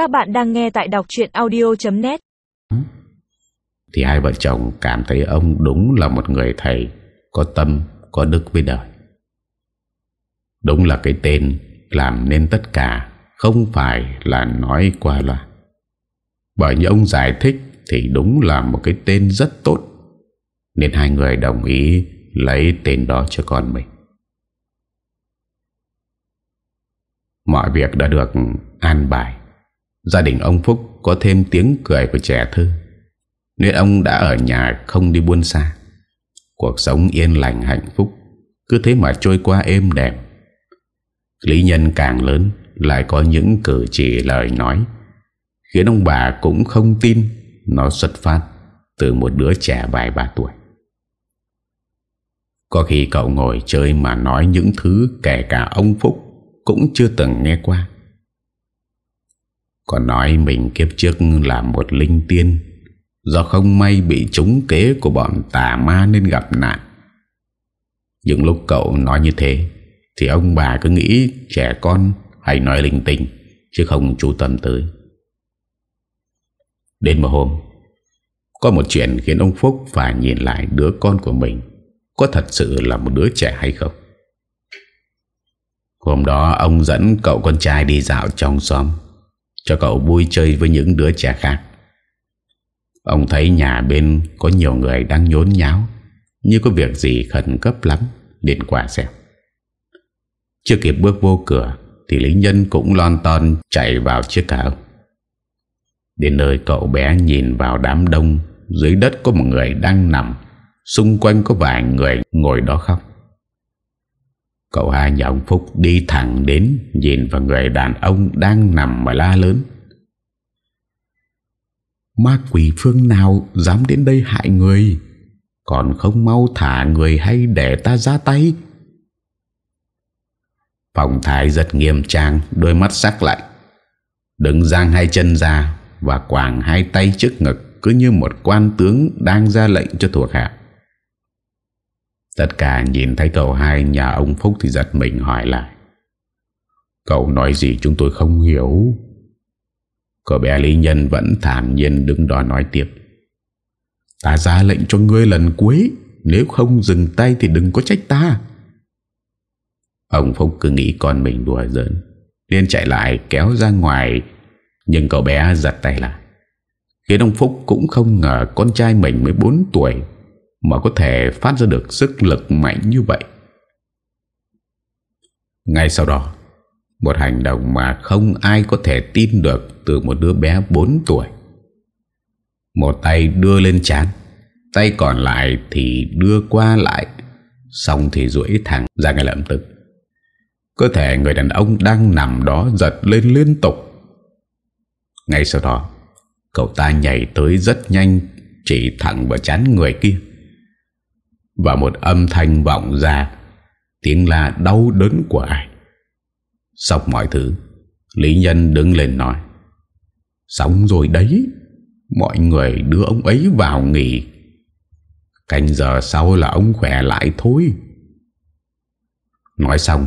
Các bạn đang nghe tại đọc chuyện audio.net ừ. Thì hai vợ chồng cảm thấy ông đúng là một người thầy Có tâm, có đức với đời. Đúng là cái tên làm nên tất cả Không phải là nói qua loa. Bởi như ông giải thích Thì đúng là một cái tên rất tốt. Nên hai người đồng ý Lấy tên đó cho con mình. Mọi việc đã được an bài. Gia đình ông Phúc có thêm tiếng cười của trẻ thơ. Nên ông đã ở nhà không đi buôn xa. Cuộc sống yên lành hạnh phúc, Cứ thế mà trôi qua êm đẹp Lý nhân càng lớn, Lại có những cử chỉ lời nói, Khiến ông bà cũng không tin Nó xuất phát Từ một đứa trẻ vài ba tuổi. Có khi cậu ngồi chơi mà nói những thứ Kể cả ông Phúc Cũng chưa từng nghe qua. Còn nói mình kiếp trước là một linh tiên. Do không may bị trúng kế của bọn tà ma nên gặp nạn. Những lúc cậu nói như thế, Thì ông bà cứ nghĩ trẻ con hay nói linh tinh, Chứ không chú tâm tới. Đến một hôm, Có một chuyện khiến ông Phúc phải nhìn lại đứa con của mình, Có thật sự là một đứa trẻ hay không? Hôm đó ông dẫn cậu con trai đi dạo trong xóm. Cho cậu vui chơi với những đứa trẻ khác. Ông thấy nhà bên có nhiều người đang nhốn nháo, Như có việc gì khẩn cấp lắm, điện quả xem. Chưa kịp bước vô cửa, Thì lý nhân cũng lon ton chạy vào chiếc cả ông Đến nơi cậu bé nhìn vào đám đông, Dưới đất có một người đang nằm, Xung quanh có vài người ngồi đó khóc. Cậu hai nhà ông Phúc đi thẳng đến Nhìn vào người đàn ông đang nằm mà la lớn. Ma quỷ phương nào dám đến đây hại người? Còn không mau thả người hay để ta ra tay? Phòng thái giật nghiêm trang, Đôi mắt sắc lạnh. Đứng giang hai chân ra Và quàng hai tay trước ngực, Cứ như một quan tướng đang ra lệnh cho thuộc hạ. Tất cả nhìn thấy cậu hai nhà ông Phúc thì giật mình hỏi lại. Cậu nói gì chúng tôi không hiểu. Cậu bé Lý Nhân vẫn thản nhiên đứng đó nói tiếp. Ta ra lệnh cho ngươi lần cuối, Nếu không dừng tay thì đừng có trách ta. Ông Phúc cứ nghĩ con mình đùa giỡn Liên chạy lại kéo ra ngoài. Nhưng cậu bé giật tay lại. Khiến ông Phúc cũng không ngờ Con trai mình mới 4 tuổi mà có thể phát ra được sức lực mạnh như vậy. Ngay sau đó, Một hành động mà không ai có thể tin được Từ một đứa bé 4 tuổi. Một tay đưa lên chán, Tay còn lại thì đưa qua lại, Xong thì duỗi thẳng ra ngay lập tức. Cơ thể người đàn ông đang nằm đó giật lên liên tục. Ngay sau đó, Cậu ta nhảy tới rất nhanh, Chỉ thẳng vào chán người kia. Và một âm thanh vọng ra. Tiếng là đau đớn của ai? Sọc mọi thứ, Lý Nhân đứng lên nói, Xong rồi đấy, Mọi người đưa ông ấy vào nghỉ. Canh giờ sau là ông khỏe lại thôi. Nói xong,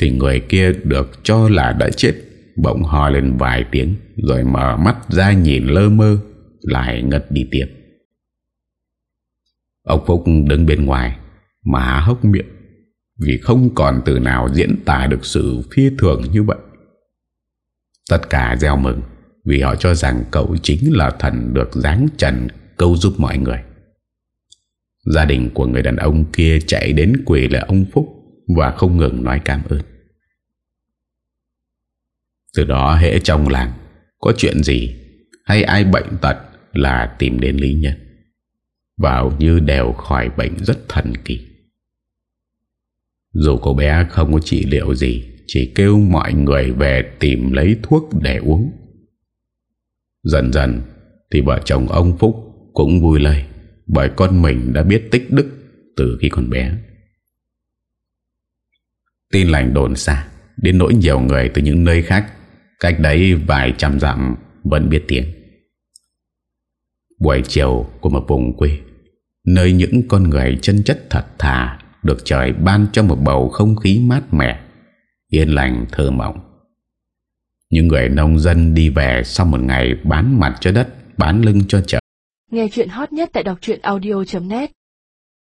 Thì người kia được cho là đã chết. Bỗng ho lên vài tiếng, Rồi mở mắt ra nhìn lơ mơ, Lại ngất đi tiếp. Ông Phúc đứng bên ngoài, Mà hốc miệng, Vì không còn từ nào diễn tả được sự phi thường như vậy. Tất cả gieo mừng Vì họ cho rằng cậu chính là thần được giáng trần câu giúp mọi người. Gia đình của người đàn ông kia chạy đến quỳ là ông Phúc Và không ngừng nói cảm ơn. Từ đó hệ trong làng Có chuyện gì Hay ai bệnh tật Là tìm đến Lý Nhân. Vào như đều khỏi bệnh rất thần kỳ. Dù cô bé không có trị liệu gì, Chỉ kêu mọi người về tìm lấy thuốc để uống. Dần dần Thì vợ chồng ông Phúc cũng vui lây, Bởi con mình đã biết tích đức Từ khi còn bé. Tin lành đồn xa, Đến nỗi nhiều người từ những nơi khác, Cách đấy vài trăm dặm Vẫn biết tiếng. Buổi chiều của một vùng quê Nơi những con người chân chất thật thà Được trời ban cho một bầu không khí mát mẻ Yên lành thơ mộng Những người nông dân đi về sau một ngày bán mặt cho đất, bán lưng cho trời. Nghe chuyện hot nhất tại đọc audio.net